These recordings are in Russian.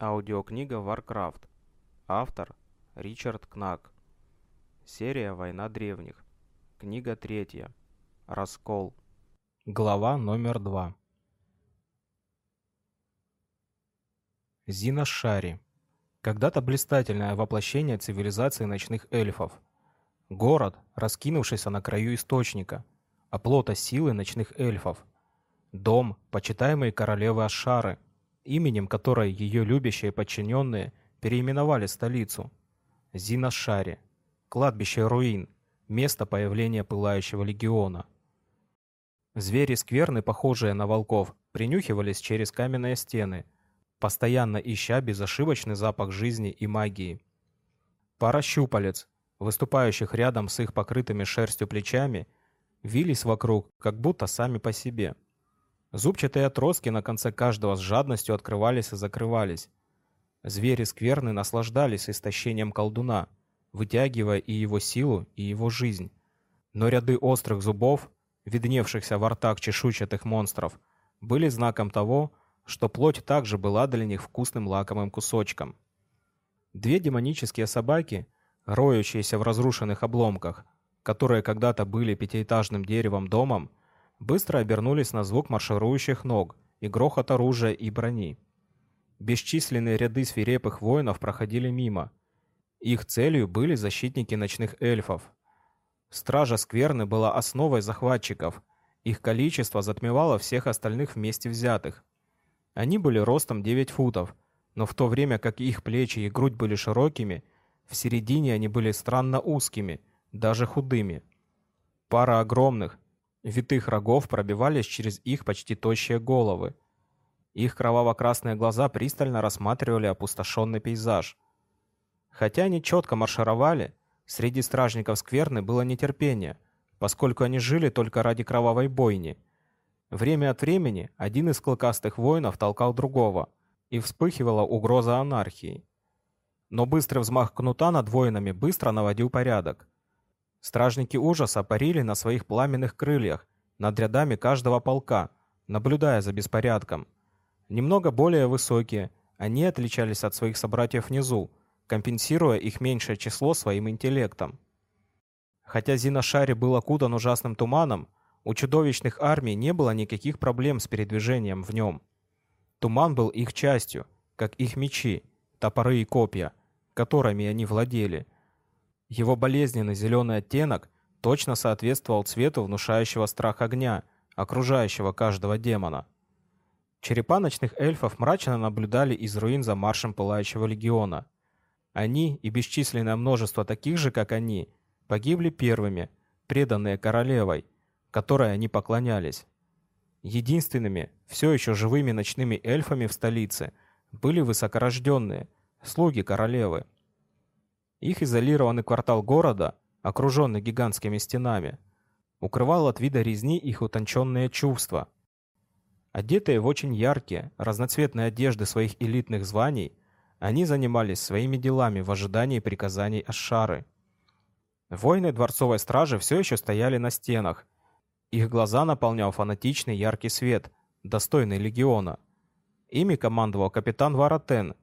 Аудиокнига Warcraft. Автор Ричард Кнак. Серия «Война древних». Книга третья. Раскол. Глава номер два. Зина Шари. Когда-то блистательное воплощение цивилизации ночных эльфов. Город, раскинувшийся на краю источника, оплота силы ночных эльфов. Дом, почитаемый королевы Ашары – именем которой ее любящие подчиненные переименовали столицу. Зинашари, кладбище руин, место появления пылающего легиона. Звери скверны, похожие на волков, принюхивались через каменные стены, постоянно ища безошибочный запах жизни и магии. Пара щупалец, выступающих рядом с их покрытыми шерстью плечами, вились вокруг, как будто сами по себе – Зубчатые отростки на конце каждого с жадностью открывались и закрывались. Звери скверны наслаждались истощением колдуна, вытягивая и его силу, и его жизнь. Но ряды острых зубов, видневшихся во ртах чешуйчатых монстров, были знаком того, что плоть также была для них вкусным лакомым кусочком. Две демонические собаки, роющиеся в разрушенных обломках, которые когда-то были пятиэтажным деревом домом, быстро обернулись на звук марширующих ног и грохот оружия и брони. Бесчисленные ряды свирепых воинов проходили мимо. Их целью были защитники ночных эльфов. Стража Скверны была основой захватчиков. Их количество затмевало всех остальных вместе взятых. Они были ростом 9 футов, но в то время как их плечи и грудь были широкими, в середине они были странно узкими, даже худыми. Пара огромных, Витых рогов пробивались через их почти тощие головы. Их кроваво-красные глаза пристально рассматривали опустошенный пейзаж. Хотя они четко маршировали, среди стражников скверны было нетерпение, поскольку они жили только ради кровавой бойни. Время от времени один из клыкастых воинов толкал другого, и вспыхивала угроза анархии. Но быстрый взмах кнута над воинами быстро наводил порядок. Стражники ужаса парили на своих пламенных крыльях над рядами каждого полка, наблюдая за беспорядком. Немного более высокие, они отличались от своих собратьев внизу, компенсируя их меньшее число своим интеллектом. Хотя Зиношари был окутан ужасным туманом, у чудовищных армий не было никаких проблем с передвижением в нем. Туман был их частью, как их мечи, топоры и копья, которыми они владели – его болезненный зеленый оттенок точно соответствовал цвету внушающего страх огня, окружающего каждого демона. Черепа ночных эльфов мрачно наблюдали из руин за маршем Пылающего Легиона. Они и бесчисленное множество таких же, как они, погибли первыми, преданные королевой, которой они поклонялись. Единственными, все еще живыми ночными эльфами в столице были высокорожденные, слуги королевы. Их изолированный квартал города, окруженный гигантскими стенами, укрывал от вида резни их утонченные чувства. Одетые в очень яркие, разноцветные одежды своих элитных званий, они занимались своими делами в ожидании приказаний Ашары. Воины дворцовой стражи все еще стояли на стенах. Их глаза наполнял фанатичный яркий свет, достойный легиона. Ими командовал капитан Варатен,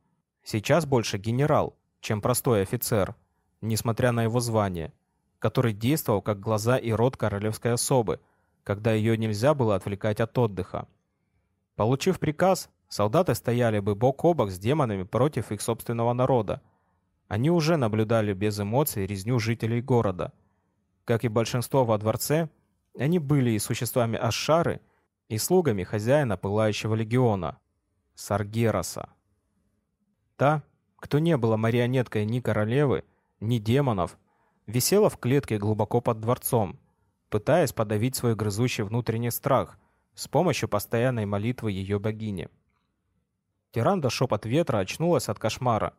сейчас больше генерал, чем простой офицер, несмотря на его звание, который действовал как глаза и рот королевской особы, когда ее нельзя было отвлекать от отдыха. Получив приказ, солдаты стояли бы бок о бок с демонами против их собственного народа. Они уже наблюдали без эмоций резню жителей города. Как и большинство во дворце, они были и существами Ашшары, и слугами хозяина Пылающего легиона, Саргераса. Та, кто не была марионеткой ни королевы, ни демонов, висела в клетке глубоко под дворцом, пытаясь подавить свой грызущий внутренний страх с помощью постоянной молитвы ее богини. Тиранда шепот ветра очнулась от кошмара.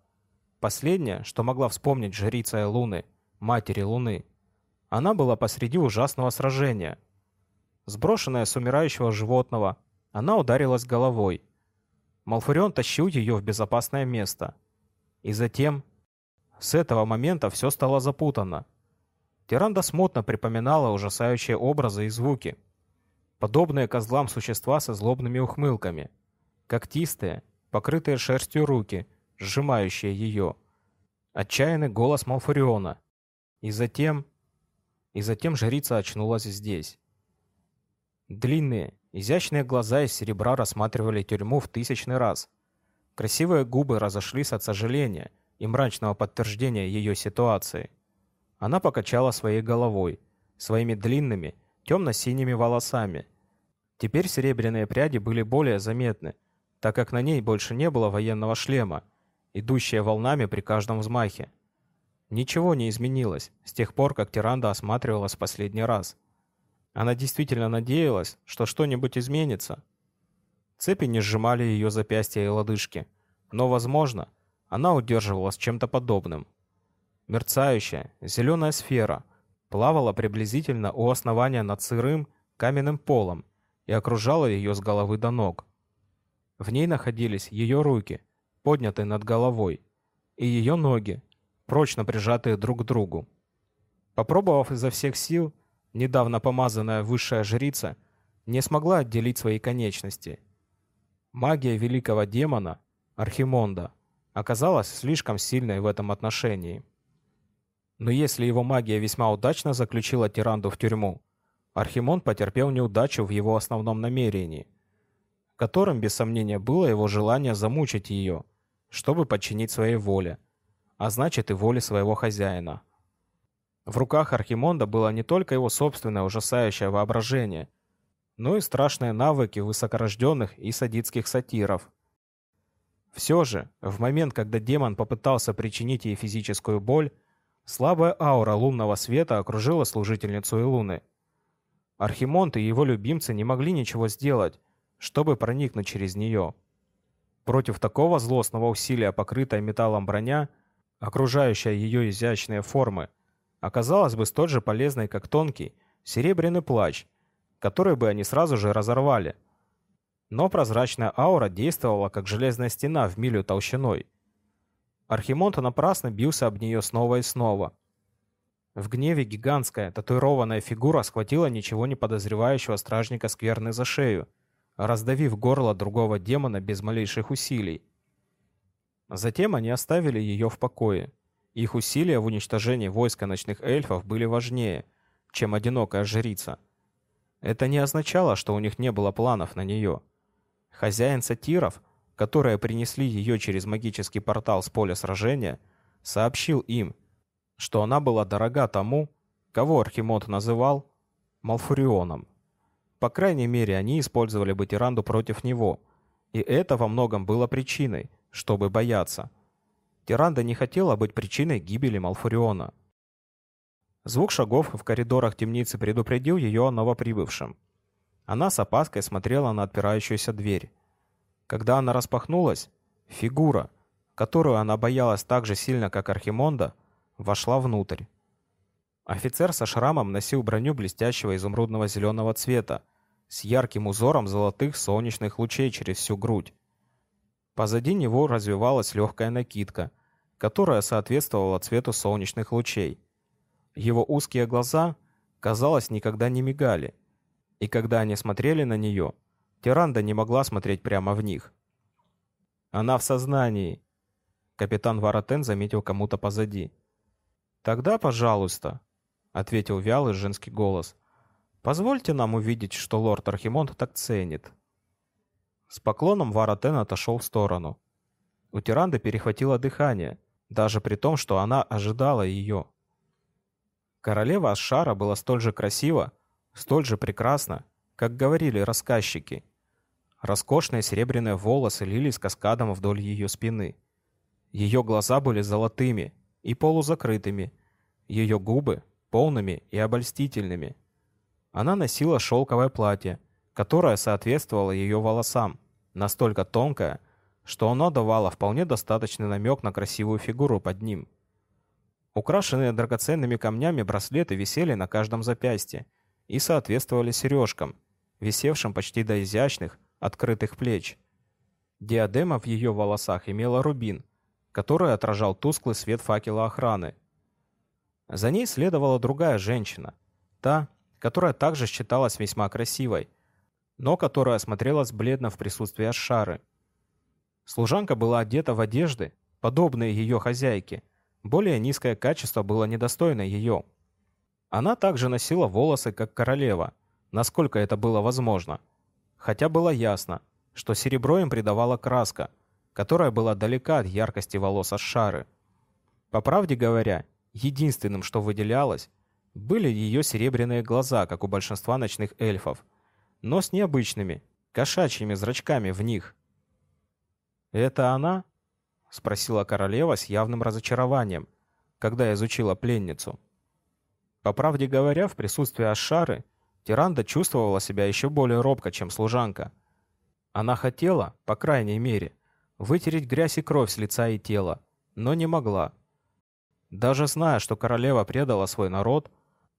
Последнее, что могла вспомнить жрица Луны, матери Луны. Она была посреди ужасного сражения. Сброшенная с умирающего животного, она ударилась головой. Малфурион тащил ее в безопасное место – и затем... С этого момента все стало запутанно. Тиранда смутно припоминала ужасающие образы и звуки. Подобные козлам существа со злобными ухмылками. Когтистые, покрытые шерстью руки, сжимающие ее. Отчаянный голос Малфуриона. И затем... И затем жрица очнулась здесь. Длинные, изящные глаза из серебра рассматривали тюрьму в тысячный раз. Красивые губы разошлись от сожаления и мрачного подтверждения ее ситуации. Она покачала своей головой, своими длинными, темно-синими волосами. Теперь серебряные пряди были более заметны, так как на ней больше не было военного шлема, идущие волнами при каждом взмахе. Ничего не изменилось с тех пор, как Тиранда осматривалась последний раз. Она действительно надеялась, что что-нибудь изменится. Цепи не сжимали ее запястья и лодыжки, но, возможно, она удерживалась чем-то подобным. Мерцающая, зеленая сфера плавала приблизительно у основания над сырым, каменным полом и окружала ее с головы до ног. В ней находились ее руки, поднятые над головой, и ее ноги, прочно прижатые друг к другу. Попробовав изо всех сил, недавно помазанная высшая жрица не смогла отделить свои конечности. Магия великого демона, Архимонда, оказалась слишком сильной в этом отношении. Но если его магия весьма удачно заключила Тиранду в тюрьму, Архимонд потерпел неудачу в его основном намерении, которым, без сомнения, было его желание замучить ее, чтобы подчинить своей воле, а значит и воле своего хозяина. В руках Архимонда было не только его собственное ужасающее воображение, но и страшные навыки высокорожденных и садистских сатиров. Все же, в момент, когда демон попытался причинить ей физическую боль, слабая аура лунного света окружила служительницу Илуны. Архимонд и его любимцы не могли ничего сделать, чтобы проникнуть через нее. Против такого злостного усилия покрытая металлом броня – окружающая ее изящные формы, оказалась бы столь же полезной, как тонкий, серебряный плащ, который бы они сразу же разорвали. Но прозрачная аура действовала, как железная стена в милю толщиной. Архимонт напрасно бился об нее снова и снова. В гневе гигантская, татуированная фигура схватила ничего не подозревающего стражника скверны за шею, раздавив горло другого демона без малейших усилий. Затем они оставили ее в покое. Их усилия в уничтожении войска ночных эльфов были важнее, чем одинокая жрица. Это не означало, что у них не было планов на нее. Хозяин сатиров, которые принесли ее через магический портал с поля сражения, сообщил им, что она была дорога тому, кого Архимод называл Малфурионом. По крайней мере, они использовали Батиранду против него, и это во многом было причиной, чтобы бояться. Тиранда не хотела быть причиной гибели Малфуриона. Звук шагов в коридорах темницы предупредил ее о новоприбывшем. Она с опаской смотрела на отпирающуюся дверь. Когда она распахнулась, фигура, которую она боялась так же сильно, как Архимонда, вошла внутрь. Офицер со шрамом носил броню блестящего изумрудного зеленого цвета с ярким узором золотых солнечных лучей через всю грудь. Позади него развивалась легкая накидка, которая соответствовала цвету солнечных лучей. Его узкие глаза, казалось, никогда не мигали, и когда они смотрели на нее, Тиранда не могла смотреть прямо в них. «Она в сознании», — капитан Варатен заметил кому-то позади. «Тогда, пожалуйста», — ответил вялый женский голос, — «позвольте нам увидеть, что лорд Архимонд так ценит». С поклоном Варатен отошел в сторону. У Тиранды перехватило дыхание, даже при том, что она ожидала ее. Королева Ашара была столь же красива, столь же прекрасна, как говорили рассказчики. Роскошные серебряные волосы лились каскадом вдоль ее спины. Ее глаза были золотыми и полузакрытыми, ее губы полными и обольстительными. Она носила шелковое платье, которое соответствовало ее волосам, настолько тонкое, что оно давало вполне достаточный намек на красивую фигуру под ним. Украшенные драгоценными камнями браслеты висели на каждом запястье и соответствовали сережкам, висевшим почти до изящных, открытых плеч. Диадема в ее волосах имела рубин, который отражал тусклый свет факела охраны. За ней следовала другая женщина, та, которая также считалась весьма красивой, но которая смотрелась бледно в присутствии Ашары. Служанка была одета в одежды, подобные ее хозяйке. Более низкое качество было недостойно ее. Она также носила волосы, как королева, насколько это было возможно. Хотя было ясно, что серебро им придавала краска, которая была далека от яркости волос Ашары. По правде говоря, единственным, что выделялось, были ее серебряные глаза, как у большинства ночных эльфов, но с необычными, кошачьими зрачками в них. «Это она?» — спросила королева с явным разочарованием, когда изучила пленницу. По правде говоря, в присутствии Ашары Тиранда чувствовала себя еще более робко, чем служанка. Она хотела, по крайней мере, вытереть грязь и кровь с лица и тела, но не могла. Даже зная, что королева предала свой народ,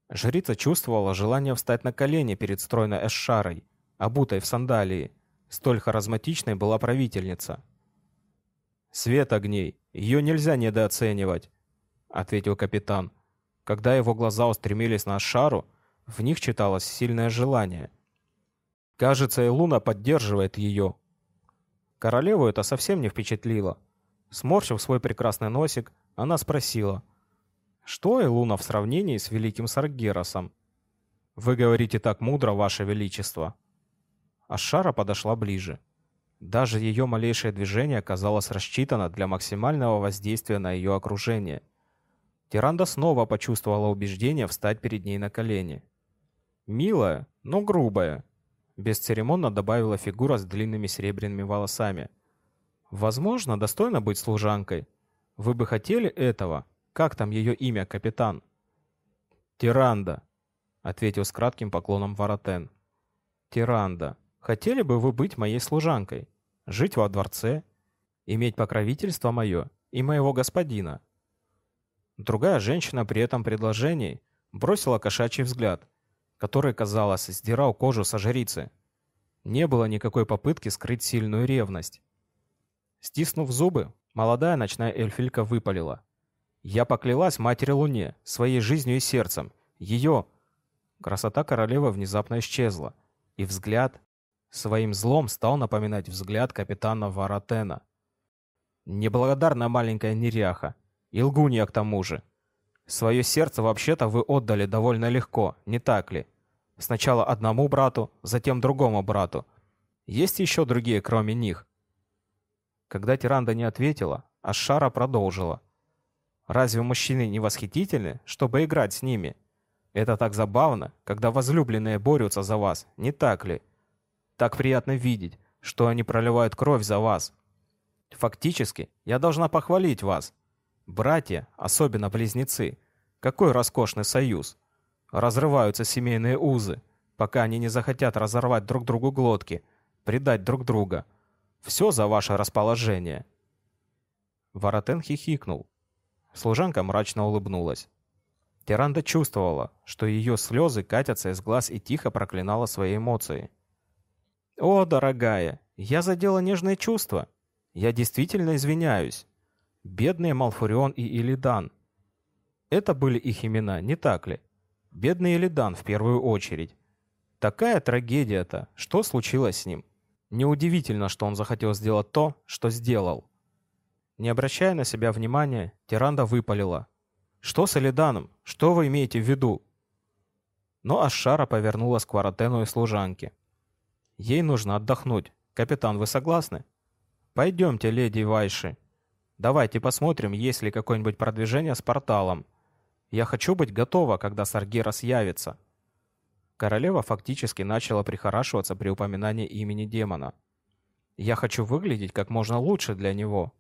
жрица чувствовала желание встать на колени перед стройной Эшшарой, обутой в сандалии. Столь харизматичной была правительница. «Свет огней, ее нельзя недооценивать», — ответил капитан. Когда его глаза устремились на Шару, в них читалось сильное желание. Кажется, и Луна поддерживает ее. Королеву это совсем не впечатлило. Сморщив свой прекрасный носик, она спросила, «Что Элуна в сравнении с великим Саргеросом?» «Вы говорите так мудро, Ваше Величество». Ашара подошла ближе. Даже ее малейшее движение казалось рассчитано для максимального воздействия на ее окружение. Тиранда снова почувствовала убеждение встать перед ней на колени. «Милая, но грубая», — бесцеремонно добавила фигура с длинными серебряными волосами. «Возможно, достойно быть служанкой. Вы бы хотели этого? Как там ее имя, капитан?» «Тиранда», — ответил с кратким поклоном Воротен. «Тиранда», Хотели бы вы быть моей служанкой, жить во дворце, иметь покровительство мое и моего господина?» Другая женщина при этом предложении бросила кошачий взгляд, который, казалось, сдирал кожу со жрицы. Не было никакой попытки скрыть сильную ревность. Стиснув зубы, молодая ночная эльфилька выпалила. «Я поклялась матери Луне, своей жизнью и сердцем. Ее...» Красота королевы внезапно исчезла, и взгляд, Своим злом стал напоминать взгляд капитана Варатена. Неблагодарная маленькая неряха. И лгунья к тому же. Свое сердце вообще-то вы отдали довольно легко, не так ли? Сначала одному брату, затем другому брату. Есть еще другие, кроме них? Когда Тиранда не ответила, Ашара продолжила. Разве мужчины не восхитительны, чтобы играть с ними? Это так забавно, когда возлюбленные борются за вас, не так ли? Так приятно видеть, что они проливают кровь за вас. Фактически, я должна похвалить вас. Братья, особенно близнецы, какой роскошный союз. Разрываются семейные узы, пока они не захотят разорвать друг другу глотки, предать друг друга. Все за ваше расположение. Воротен хихикнул. Служанка мрачно улыбнулась. Тиранда чувствовала, что ее слезы катятся из глаз и тихо проклинала свои эмоции. «О, дорогая, я задела нежные чувства. Я действительно извиняюсь. Бедные Малфурион и Илидан. Это были их имена, не так ли? Бедный Илидан в первую очередь. Такая трагедия-то. Что случилось с ним? Неудивительно, что он захотел сделать то, что сделал. Не обращая на себя внимания, Тиранда выпалила. «Что с Элиданом? Что вы имеете в виду?» Но Ашара повернулась к Варатену и служанке. Ей нужно отдохнуть. Капитан, вы согласны? Пойдемте, леди Вайши. Давайте посмотрим, есть ли какое-нибудь продвижение с порталом. Я хочу быть готова, когда Саргерас явится. Королева фактически начала прихорашиваться при упоминании имени демона. Я хочу выглядеть как можно лучше для него.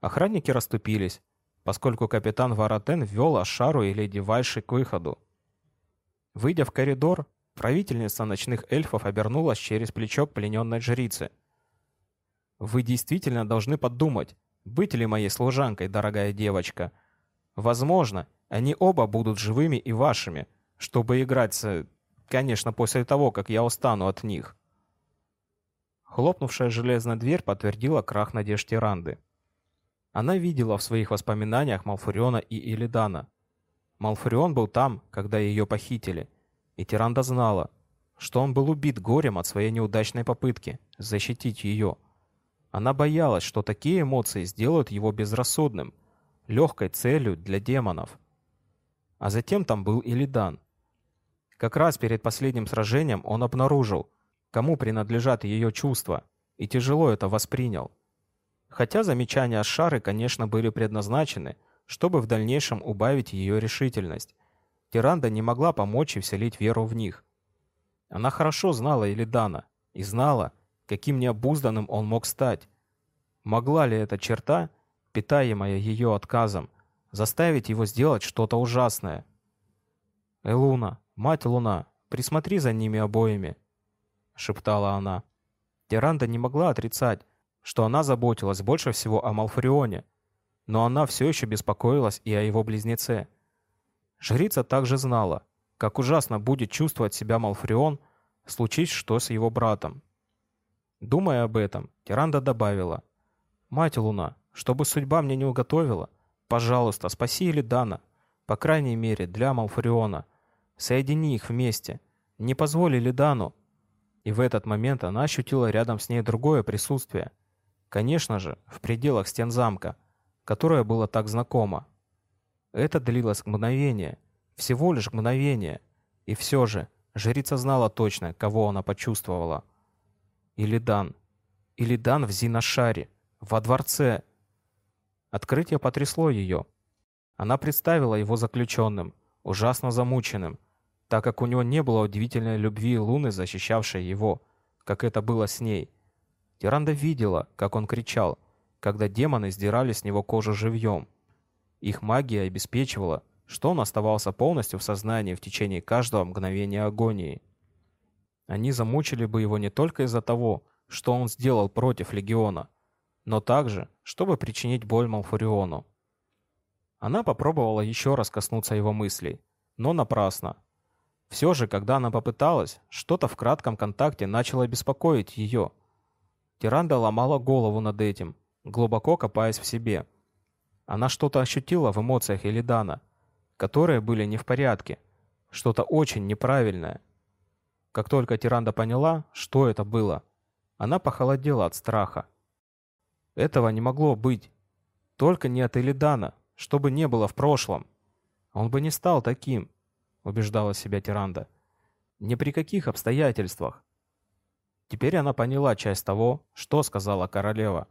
Охранники расступились, поскольку капитан Варатен ввел Ашару и леди Вайши к выходу. Выйдя в коридор, Правительница ночных эльфов обернулась через плечо плененной жрице. «Вы действительно должны подумать, быть ли моей служанкой, дорогая девочка. Возможно, они оба будут живыми и вашими, чтобы играть. Конечно, после того, как я устану от них». Хлопнувшая железная дверь подтвердила крах надежд Тиранды. Она видела в своих воспоминаниях Малфуриона и Илидана. Малфурион был там, когда ее похитили, и Тиранда знала, что он был убит горем от своей неудачной попытки защитить ее. Она боялась, что такие эмоции сделают его безрассудным, легкой целью для демонов. А затем там был Илидан. Как раз перед последним сражением он обнаружил, кому принадлежат ее чувства, и тяжело это воспринял. Хотя замечания Шары, конечно, были предназначены, чтобы в дальнейшем убавить ее решительность. Тиранда не могла помочь и вселить веру в них. Она хорошо знала Илидана и знала, каким необузданным он мог стать. Могла ли эта черта, питаемая ее отказом, заставить его сделать что-то ужасное? «Элуна, мать Луна, присмотри за ними обоими», — шептала она. Тиранда не могла отрицать, что она заботилась больше всего о Малфарионе, но она все еще беспокоилась и о его близнеце. Жрица также знала, как ужасно будет чувствовать себя Малфарион, случись что с его братом. Думая об этом, Тиранда добавила, «Мать Луна, чтобы судьба мне не уготовила, пожалуйста, спаси Элидана, по крайней мере, для Малфариона. Соедини их вместе, не позволь Элидану». И в этот момент она ощутила рядом с ней другое присутствие — Конечно же, в пределах стен замка, которое было так знакомо. Это длилось мгновение, всего лишь мгновение, и все же жрица знала точно, кого она почувствовала. Илидан. Илидан в Зиношаре, во дворце. Открытие потрясло ее. Она представила его заключенным, ужасно замученным, так как у него не было удивительной любви Луны, защищавшей его, как это было с ней – Тиранда видела, как он кричал, когда демоны сдирали с него кожу живьем. Их магия обеспечивала, что он оставался полностью в сознании в течение каждого мгновения агонии. Они замучили бы его не только из-за того, что он сделал против Легиона, но также, чтобы причинить боль Малфуриону. Она попробовала еще раз коснуться его мыслей, но напрасно. Все же, когда она попыталась, что-то в кратком контакте начало беспокоить ее – Тиранда ломала голову над этим, глубоко копаясь в себе. Она что-то ощутила в эмоциях Элидана, которые были не в порядке, что-то очень неправильное. Как только Тиранда поняла, что это было, она похолодела от страха. Этого не могло быть. Только не от Элидана, чтобы не было в прошлом. Он бы не стал таким, убеждала себя Тиранда. Ни при каких обстоятельствах. Теперь она поняла часть того, что сказала королева.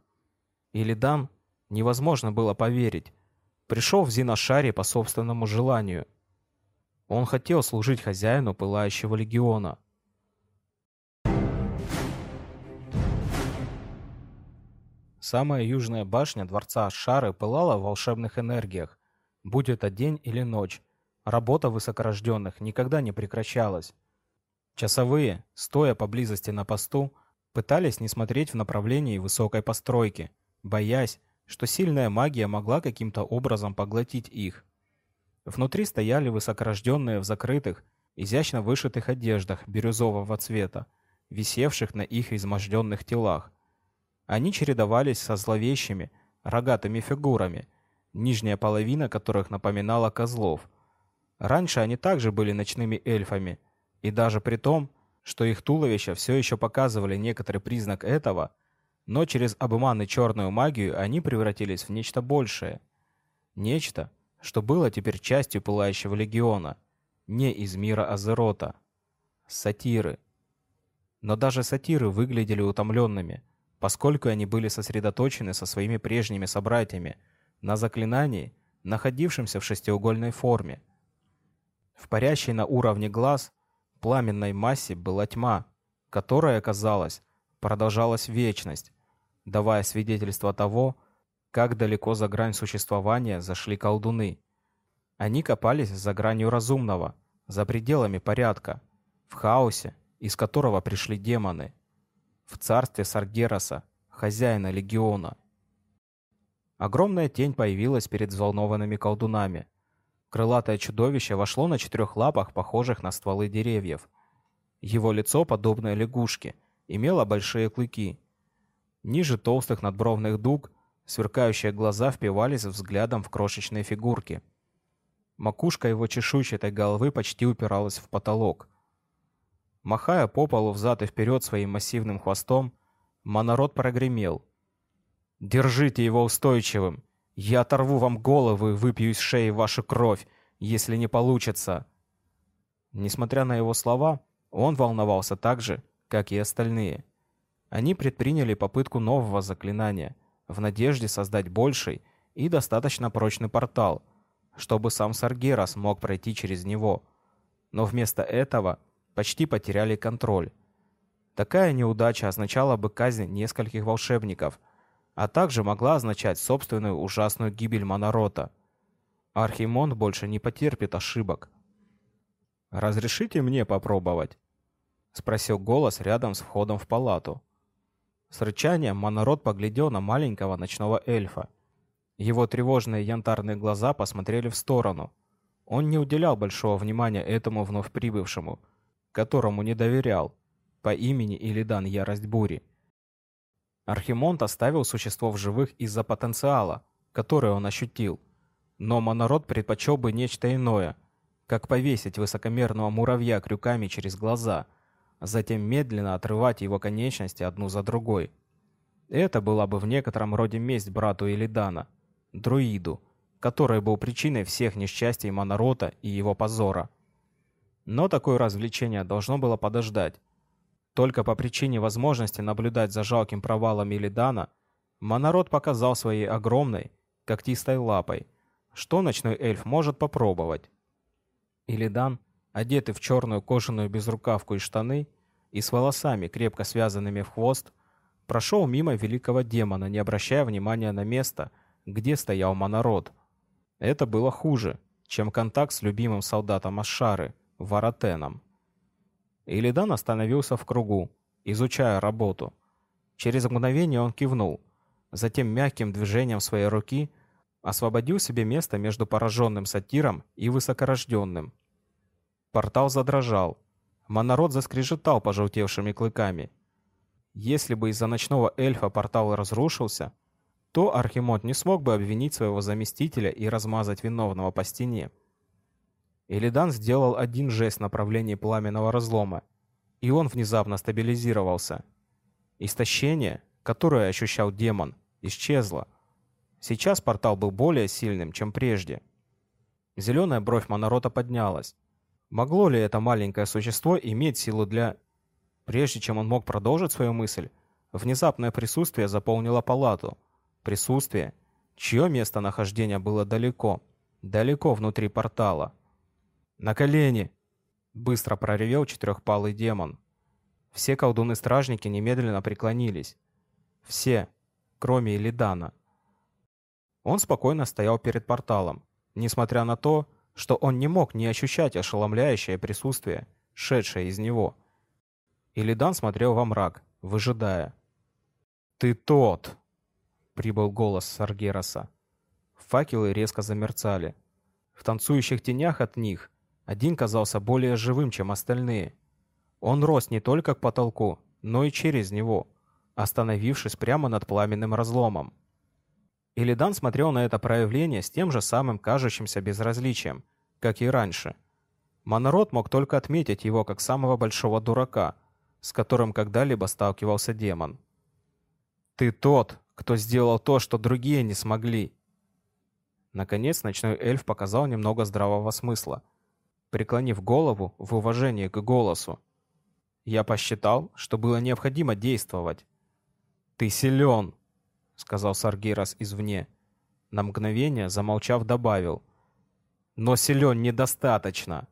Илидан невозможно было поверить. Пришел в Зиношаре по собственному желанию. Он хотел служить хозяину Пылающего Легиона. Самая южная башня дворца Шары пылала в волшебных энергиях. Будь это день или ночь, работа высокорожденных никогда не прекращалась. Часовые, стоя поблизости на посту, пытались не смотреть в направлении высокой постройки, боясь, что сильная магия могла каким-то образом поглотить их. Внутри стояли высокорожденные в закрытых, изящно вышитых одеждах бирюзового цвета, висевших на их изможденных телах. Они чередовались со зловещими, рогатыми фигурами, нижняя половина которых напоминала козлов. Раньше они также были ночными эльфами – и даже при том, что их туловища все еще показывали некоторый признак этого, но через обман и черную магию они превратились в нечто большее. Нечто, что было теперь частью Пылающего Легиона, не из мира Азерота. Сатиры. Но даже сатиры выглядели утомленными, поскольку они были сосредоточены со своими прежними собратьями на заклинании, находившемся в шестиугольной форме. В парящей на уровне глаз пламенной массе была тьма, которая, казалось, продолжалась вечность, давая свидетельство того, как далеко за грань существования зашли колдуны. Они копались за гранью разумного, за пределами порядка, в хаосе, из которого пришли демоны, в царстве Саргераса, хозяина легиона. Огромная тень появилась перед взволнованными колдунами – Крылатое чудовище вошло на четырех лапах, похожих на стволы деревьев. Его лицо, подобное лягушке, имело большие клыки. Ниже толстых надбровных дуг сверкающие глаза впивались взглядом в крошечные фигурки. Макушка его чешуйчатой головы почти упиралась в потолок. Махая по полу взад и вперед своим массивным хвостом, монород прогремел, Держите его устойчивым. Я оторву вам голову и выпью из шеи вашу кровь, если не получится. Несмотря на его слова, он волновался так же, как и остальные. Они предприняли попытку нового заклинания в надежде создать больший и достаточно прочный портал, чтобы сам Саргерас мог пройти через него. Но вместо этого почти потеряли контроль. Такая неудача означала бы казнь нескольких волшебников, а также могла означать собственную ужасную гибель Монорота. Архимон больше не потерпит ошибок. «Разрешите мне попробовать?» — спросил голос рядом с входом в палату. С рычанием Монород поглядел на маленького ночного эльфа. Его тревожные янтарные глаза посмотрели в сторону. Он не уделял большого внимания этому вновь прибывшему, которому не доверял, по имени Илидан Ярость Бури. Архимонт оставил существо в живых из-за потенциала, который он ощутил. Но Монород предпочел бы нечто иное, как повесить высокомерного муравья крюками через глаза – затем медленно отрывать его конечности одну за другой. Это была бы в некотором роде месть брату Элидана, друиду, который был причиной всех несчастий Монорота и его позора. Но такое развлечение должно было подождать. Только по причине возможности наблюдать за жалким провалом Элидана, Монород показал своей огромной, когтистой лапой, что ночной эльф может попробовать. Илидан одетый в черную кожаную безрукавку и штаны, и с волосами, крепко связанными в хвост, прошел мимо великого демона, не обращая внимания на место, где стоял монород. Это было хуже, чем контакт с любимым солдатом Ашары, Варатеном. Илидан остановился в кругу, изучая работу. Через мгновение он кивнул, затем мягким движением своей руки освободил себе место между пораженным сатиром и высокорожденным, Портал задрожал. Монород заскрежетал пожелтевшими клыками. Если бы из-за ночного эльфа портал разрушился, то Архимод не смог бы обвинить своего заместителя и размазать виновного по стене. Элидан сделал один жест в направлении пламенного разлома, и он внезапно стабилизировался. Истощение, которое ощущал демон, исчезло. Сейчас портал был более сильным, чем прежде. Зеленая бровь Монорота поднялась. Могло ли это маленькое существо иметь силу для... Прежде чем он мог продолжить свою мысль, внезапное присутствие заполнило палату. Присутствие, чье местонахождение было далеко, далеко внутри портала. «На колени!» — быстро проревел четырехпалый демон. Все колдуны-стражники немедленно преклонились. Все, кроме Элидана. Он спокойно стоял перед порталом, несмотря на то, что он не мог не ощущать ошеломляющее присутствие, шедшее из него. Илидан смотрел во мрак, выжидая. «Ты тот!» — прибыл голос Саргераса. Факелы резко замерцали. В танцующих тенях от них один казался более живым, чем остальные. Он рос не только к потолку, но и через него, остановившись прямо над пламенным разломом. Илидан смотрел на это проявление с тем же самым кажущимся безразличием, как и раньше. Монород мог только отметить его как самого большого дурака, с которым когда-либо сталкивался демон. «Ты тот, кто сделал то, что другие не смогли!» Наконец ночной эльф показал немного здравого смысла, преклонив голову в уважении к голосу. Я посчитал, что было необходимо действовать. «Ты силен!» Сказал Саргирас извне. На мгновение, замолчав, добавил. «Но силен недостаточно!»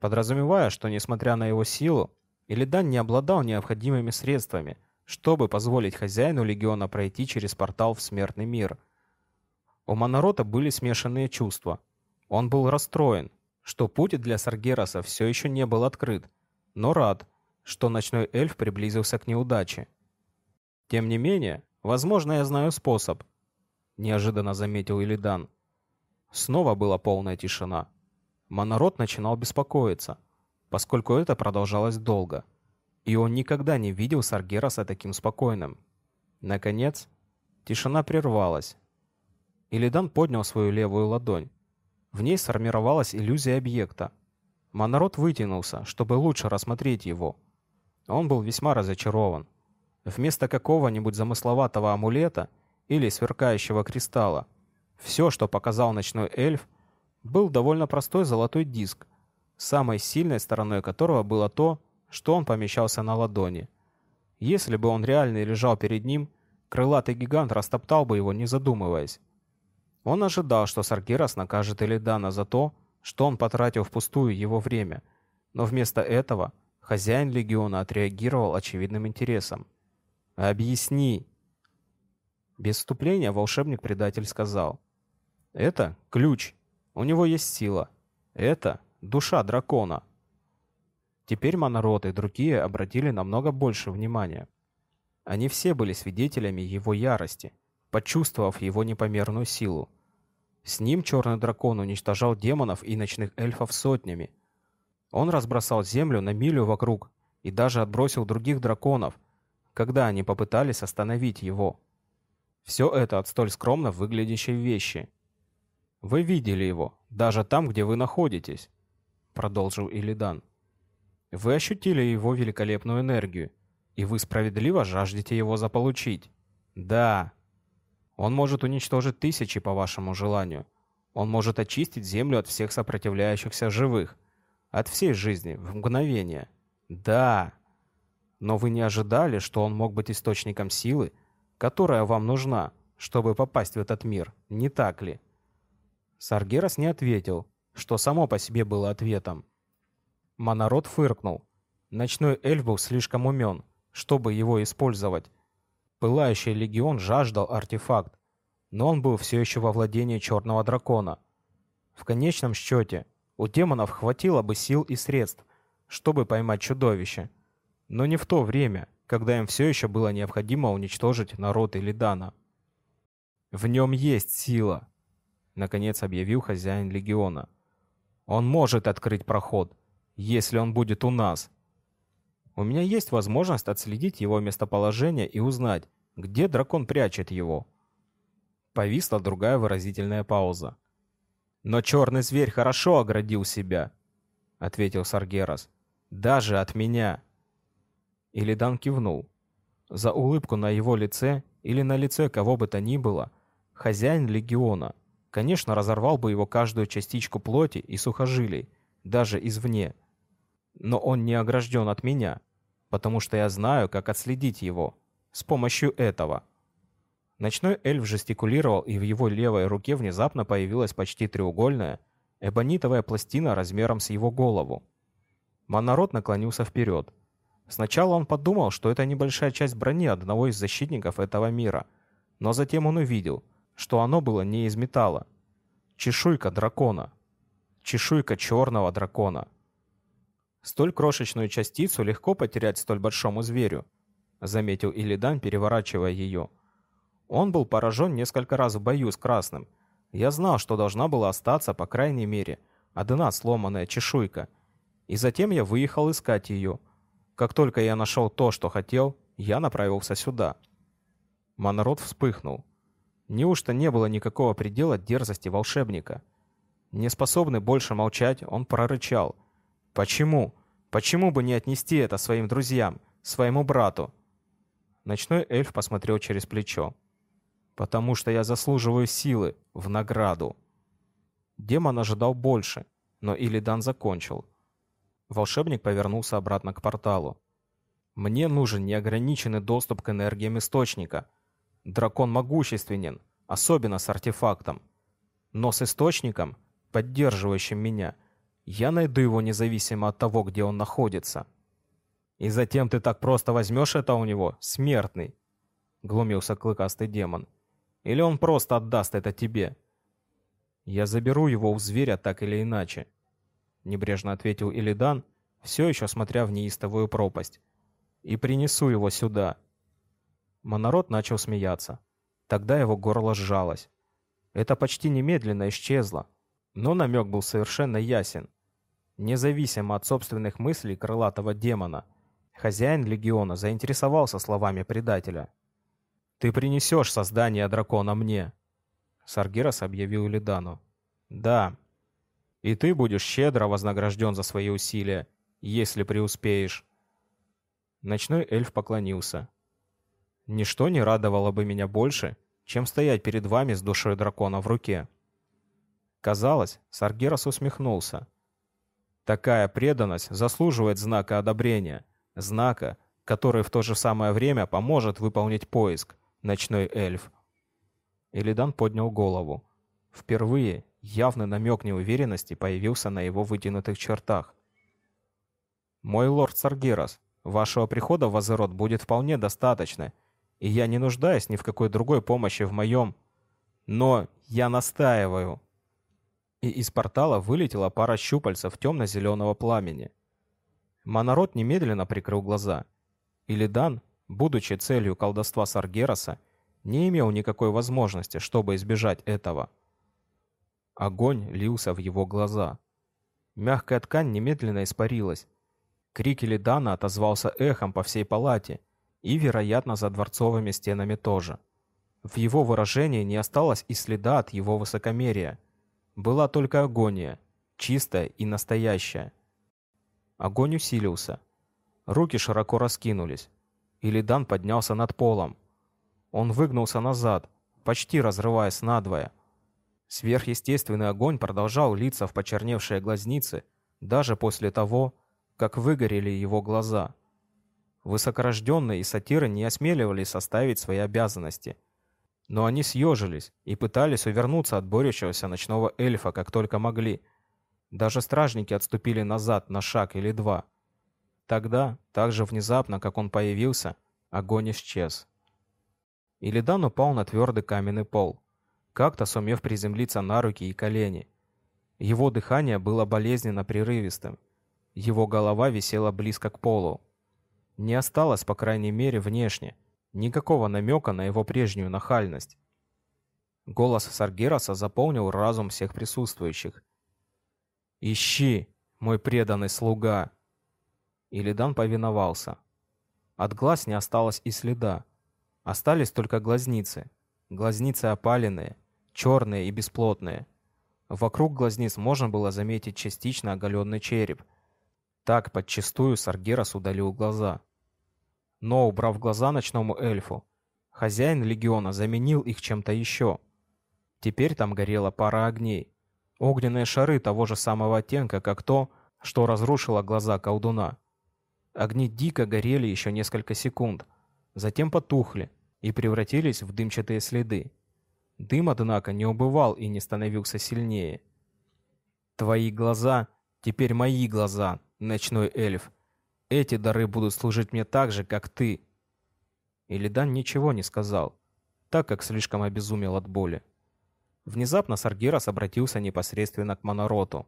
Подразумевая, что, несмотря на его силу, Илидан не обладал необходимыми средствами, чтобы позволить хозяину легиона пройти через портал в смертный мир. У Монорота были смешанные чувства. Он был расстроен, что путь для Саргераса все еще не был открыт, но рад, что ночной эльф приблизился к неудаче. Тем не менее, Возможно, я знаю способ, неожиданно заметил Илидан. Снова была полная тишина. Монород начинал беспокоиться, поскольку это продолжалось долго, и он никогда не видел Саргераса таким спокойным. Наконец, тишина прервалась. Илидан поднял свою левую ладонь. В ней сформировалась иллюзия объекта. Монород вытянулся, чтобы лучше рассмотреть его. Он был весьма разочарован. Вместо какого-нибудь замысловатого амулета или сверкающего кристалла. Все, что показал ночной эльф, был довольно простой золотой диск, самой сильной стороной которого было то, что он помещался на ладони. Если бы он реально лежал перед ним, крылатый гигант растоптал бы его, не задумываясь. Он ожидал, что Саргерас накажет Элидана за то, что он потратил впустую его время, но вместо этого хозяин легиона отреагировал очевидным интересом. «Объясни!» Без вступления волшебник-предатель сказал. «Это ключ. У него есть сила. Это душа дракона». Теперь Монород и другие обратили намного больше внимания. Они все были свидетелями его ярости, почувствовав его непомерную силу. С ним черный дракон уничтожал демонов и ночных эльфов сотнями. Он разбросал землю на милю вокруг и даже отбросил других драконов, когда они попытались остановить его. Все это от столь скромно выглядящей вещи. «Вы видели его, даже там, где вы находитесь», — продолжил Илидан. «Вы ощутили его великолепную энергию, и вы справедливо жаждете его заполучить. Да, он может уничтожить тысячи по вашему желанию. Он может очистить землю от всех сопротивляющихся живых, от всей жизни, в мгновение. Да. Но вы не ожидали, что он мог быть источником силы, которая вам нужна, чтобы попасть в этот мир, не так ли? Саргерас не ответил, что само по себе было ответом. Монород фыркнул. Ночной эльф был слишком умен, чтобы его использовать, Пылающий легион жаждал артефакт, но он был все еще во владении черного дракона. В конечном счете, у демонов хватило бы сил и средств, чтобы поймать чудовище, но не в то время, когда им все еще было необходимо уничтожить народ Илидана. «В нем есть сила», — наконец объявил хозяин легиона. «Он может открыть проход, если он будет у нас». У меня есть возможность отследить его местоположение и узнать, где дракон прячет его. Повисла другая выразительная пауза. «Но черный зверь хорошо оградил себя», — ответил Саргерас. «Даже от меня». Илидан кивнул. За улыбку на его лице или на лице кого бы то ни было, хозяин легиона, конечно, разорвал бы его каждую частичку плоти и сухожилий, даже извне. Но он не огражден от меня, потому что я знаю, как отследить его с помощью этого. Ночной эльф жестикулировал, и в его левой руке внезапно появилась почти треугольная эбонитовая пластина размером с его голову. Монород наклонился вперед. Сначала он подумал, что это небольшая часть брони одного из защитников этого мира, но затем он увидел, что оно было не из металла. Чешуйка дракона. Чешуйка черного дракона. Столь крошечную частицу легко потерять столь большому зверю, заметил Илидан, переворачивая ее. Он был поражен несколько раз в бою с красным. Я знал, что должна была остаться, по крайней мере, одна сломанная чешуйка. И затем я выехал искать ее. Как только я нашел то, что хотел, я направился сюда. Монрод вспыхнул. Неужто не было никакого предела дерзости волшебника? Неспособный больше молчать, он прорычал — Почему? Почему бы не отнести это своим друзьям, своему брату? Ночной эльф посмотрел через плечо. Потому что я заслуживаю силы в награду. Демон ожидал больше, но Илидан закончил. Волшебник повернулся обратно к порталу. Мне нужен неограниченный доступ к энергиям источника. Дракон могущественен, особенно с артефактом. Но с источником, поддерживающим меня, я найду его независимо от того, где он находится. И затем ты так просто возьмешь это у него, смертный, глумился клыкастый демон. Или он просто отдаст это тебе? Я заберу его у зверя так или иначе, небрежно ответил Илидан, все еще смотря в неистовую пропасть. И принесу его сюда. Монород начал смеяться. Тогда его горло сжалось. Это почти немедленно исчезло, но намек был совершенно ясен. Независимо от собственных мыслей крылатого демона, хозяин легиона заинтересовался словами предателя. «Ты принесешь создание дракона мне», — Саргирос объявил Лидану. «Да. И ты будешь щедро вознагражден за свои усилия, если преуспеешь». Ночной эльф поклонился. «Ничто не радовало бы меня больше, чем стоять перед вами с душой дракона в руке. Казалось, Саргерас усмехнулся. Такая преданность заслуживает знака одобрения, знака, который в то же самое время поможет выполнить поиск, ночной эльф. Илидан поднял голову. Впервые явный намек неуверенности появился на его вытянутых чертах. «Мой лорд Саргерас, вашего прихода в Азерот будет вполне достаточно, и я не нуждаюсь ни в какой другой помощи в моем... Но я настаиваю!» И из портала вылетела пара щупальцев темно-зеленого пламени. Монород немедленно прикрыл глаза. Илидан, будучи целью колдовства Саргераса, не имел никакой возможности, чтобы избежать этого. Огонь лился в его глаза. Мягкая ткань немедленно испарилась. Крик Илидана отозвался эхом по всей палате и, вероятно, за дворцовыми стенами тоже. В его выражении не осталось и следа от его высокомерия. Была только агония, чистая и настоящая. Огонь усилился. Руки широко раскинулись. Илидан поднялся над полом. Он выгнулся назад, почти разрываясь надвое. Сверхъестественный огонь продолжал литься в почерневшие глазницы даже после того, как выгорели его глаза. Высокорожденные и сатиры не осмеливались составить свои обязанности. Но они съежились и пытались увернуться от борющегося ночного эльфа, как только могли. Даже стражники отступили назад на шаг или два. Тогда, так же внезапно, как он появился, огонь исчез. Илидан упал на твердый каменный пол как-то сумев приземлиться на руки и колени. Его дыхание было болезненно прерывистым. Его голова висела близко к полу. Не осталось, по крайней мере, внешне, никакого намека на его прежнюю нахальность. Голос Саргераса заполнил разум всех присутствующих. «Ищи, мой преданный слуга!» Илидан повиновался. От глаз не осталось и следа. Остались только глазницы. Глазницы опаленные, черные и бесплотные. Вокруг глазниц можно было заметить частично оголенный череп. Так подчистую Саргерас удалил глаза. Но, убрав глаза ночному эльфу, хозяин легиона заменил их чем-то еще. Теперь там горела пара огней. Огненные шары того же самого оттенка, как то, что разрушило глаза колдуна. Огни дико горели еще несколько секунд, затем потухли и превратились в дымчатые следы. Дым, однако, не убывал и не становился сильнее. «Твои глаза теперь мои глаза, ночной эльф. Эти дары будут служить мне так же, как ты». Илидан ничего не сказал, так как слишком обезумел от боли. Внезапно Саргерас обратился непосредственно к Монороту.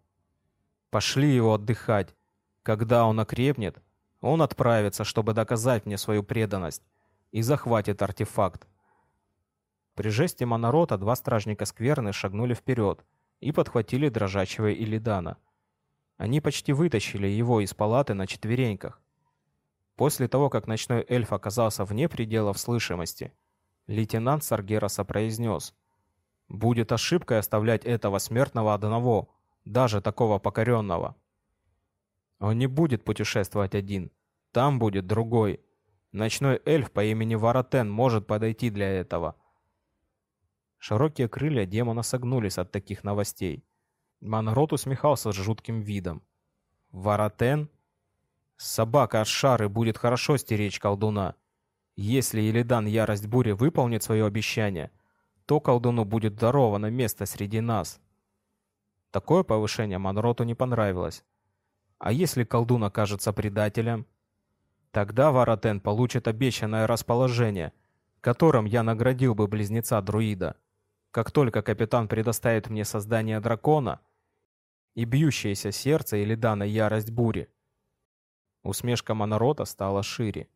«Пошли его отдыхать. Когда он окрепнет, он отправится, чтобы доказать мне свою преданность, и захватит артефакт. При жесте Монорота два стражника скверны шагнули вперед и подхватили дрожачего Илидана. Они почти вытащили его из палаты на четвереньках. После того, как ночной эльф оказался вне пределов слышимости, лейтенант Саргераса произнес «Будет ошибкой оставлять этого смертного одного, даже такого покоренного». Он не будет путешествовать один, там будет другой. Ночной эльф по имени Варатен может подойти для этого – Широкие крылья демона согнулись от таких новостей. Манрот усмехался с жутким видом. «Варатен? Собака от шары будет хорошо стеречь колдуна. Если Илидан Ярость Бури выполнит свое обещание, то колдуну будет даровано место среди нас». Такое повышение Манроту не понравилось. А если колдун окажется предателем? Тогда Варатен получит обещанное расположение, которым я наградил бы близнеца-друида. Как только капитан предоставит мне создание дракона и бьющееся сердце или данная ярость бури, усмешка Монорота стала шире.